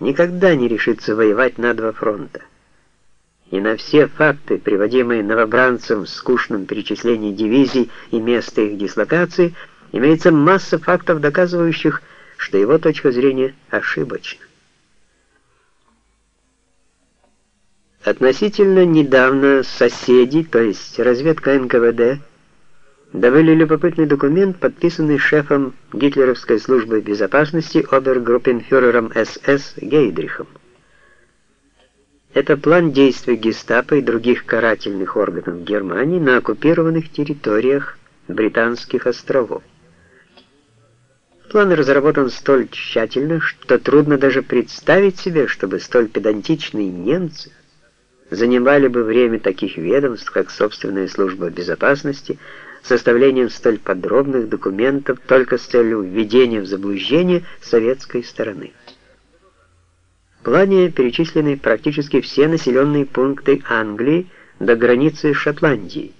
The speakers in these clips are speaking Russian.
никогда не решится воевать на два фронта. И на все факты, приводимые новобранцем в скучном перечислении дивизий и места их дислокации, имеется масса фактов, доказывающих, что его точка зрения ошибочна. Относительно недавно соседи, то есть разведка НКВД, добыли любопытный документ, подписанный шефом гитлеровской службы безопасности обергруппенфюрером СС Гейдрихом. Это план действий гестапо и других карательных органов Германии на оккупированных территориях британских островов. План разработан столь тщательно, что трудно даже представить себе, чтобы столь педантичные немцы занимали бы время таких ведомств, как собственная служба безопасности, составлением столь подробных документов только с целью введения в заблуждение советской стороны. В плане перечислены практически все населенные пункты Англии до границы Шотландии,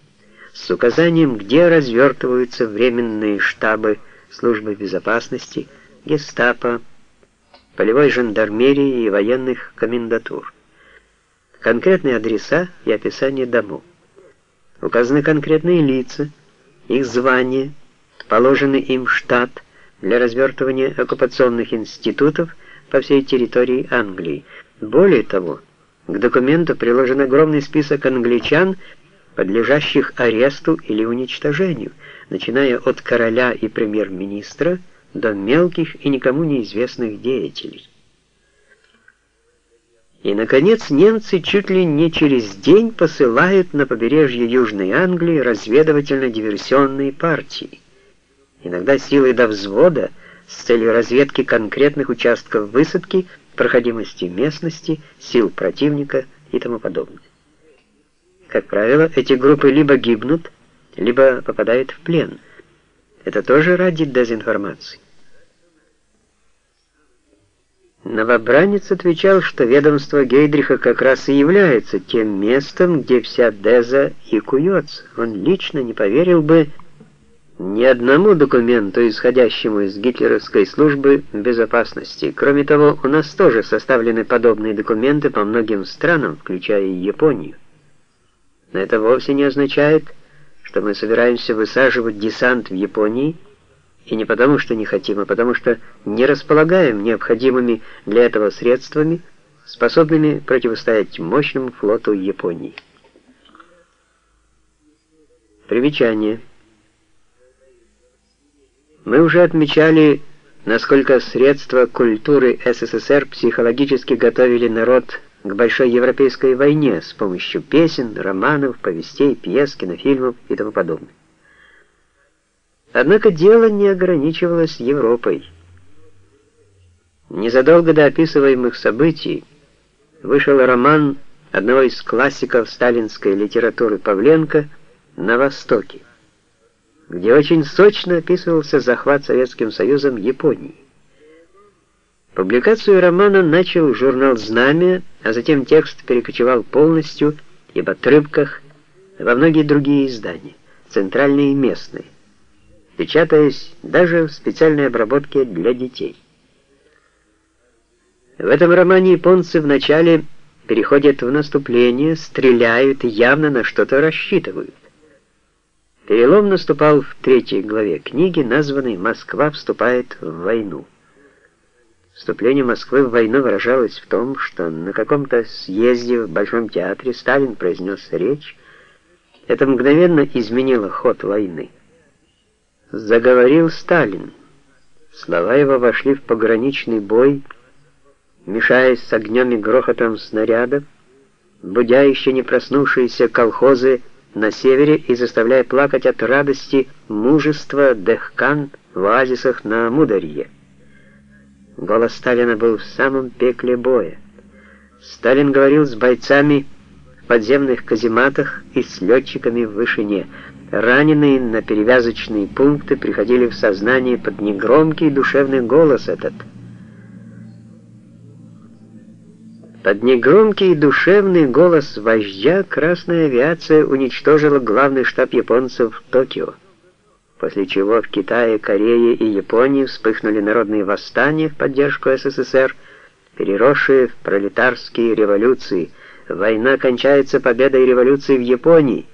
с указанием, где развертываются временные штабы службы безопасности, гестапо, полевой жандармерии и военных комендатур конкретные адреса и описание домов. Указаны конкретные лица, их звания, положенный им штат для развертывания оккупационных институтов по всей территории Англии. Более того, к документу приложен огромный список англичан, подлежащих аресту или уничтожению, начиная от короля и премьер-министра до мелких и никому неизвестных деятелей. И, наконец, немцы чуть ли не через день посылают на побережье Южной Англии разведывательно-диверсионные партии, иногда силой до взвода, с целью разведки конкретных участков высадки, проходимости местности, сил противника и тому подобное. Как правило, эти группы либо гибнут, либо попадают в плен. Это тоже ради дезинформации. Новобранец отвечал, что ведомство Гейдриха как раз и является тем местом, где вся Деза и куется. Он лично не поверил бы ни одному документу, исходящему из гитлеровской службы безопасности. Кроме того, у нас тоже составлены подобные документы по многим странам, включая Японию. Но это вовсе не означает, что мы собираемся высаживать десант в Японии, и не потому, что не хотим, а потому что не располагаем необходимыми для этого средствами, способными противостоять мощному флоту Японии. Примечание. Мы уже отмечали, насколько средства культуры СССР психологически готовили народ к большой европейской войне с помощью песен, романов, повестей, пьес, кинофильмов и тому подобное. Однако дело не ограничивалось Европой. Незадолго до описываемых событий вышел роман одного из классиков сталинской литературы Павленко «На Востоке», где очень сочно описывался захват Советским Союзом Японии. Публикацию романа начал журнал «Знамя», а затем текст перекочевал полностью и в отрывках во многие другие издания, центральные и местные печатаясь даже в специальной обработке для детей. В этом романе японцы вначале переходят в наступление, стреляют и явно на что-то рассчитывают. Перелом наступал в третьей главе книги, названной «Москва вступает в войну». Вступление Москвы в войну выражалось в том, что на каком-то съезде в Большом театре Сталин произнес речь. Это мгновенно изменило ход войны. Заговорил Сталин. Слова его вошли в пограничный бой, мешаясь с огнем и грохотом снарядов, будя еще не проснувшиеся колхозы на севере и заставляя плакать от радости мужества Дехкан в оазисах на Мударье. Голос Сталина был в самом пекле боя. Сталин говорил с бойцами в подземных казематах и с летчиками в вышине – Раненые на перевязочные пункты приходили в сознание под негромкий душевный голос этот. Под негромкий душевный голос вождя Красная авиация уничтожила главный штаб японцев в Токио, после чего в Китае, Корее и Японии вспыхнули народные восстания в поддержку СССР, переросшие в пролетарские революции. Война кончается победой революции в Японии.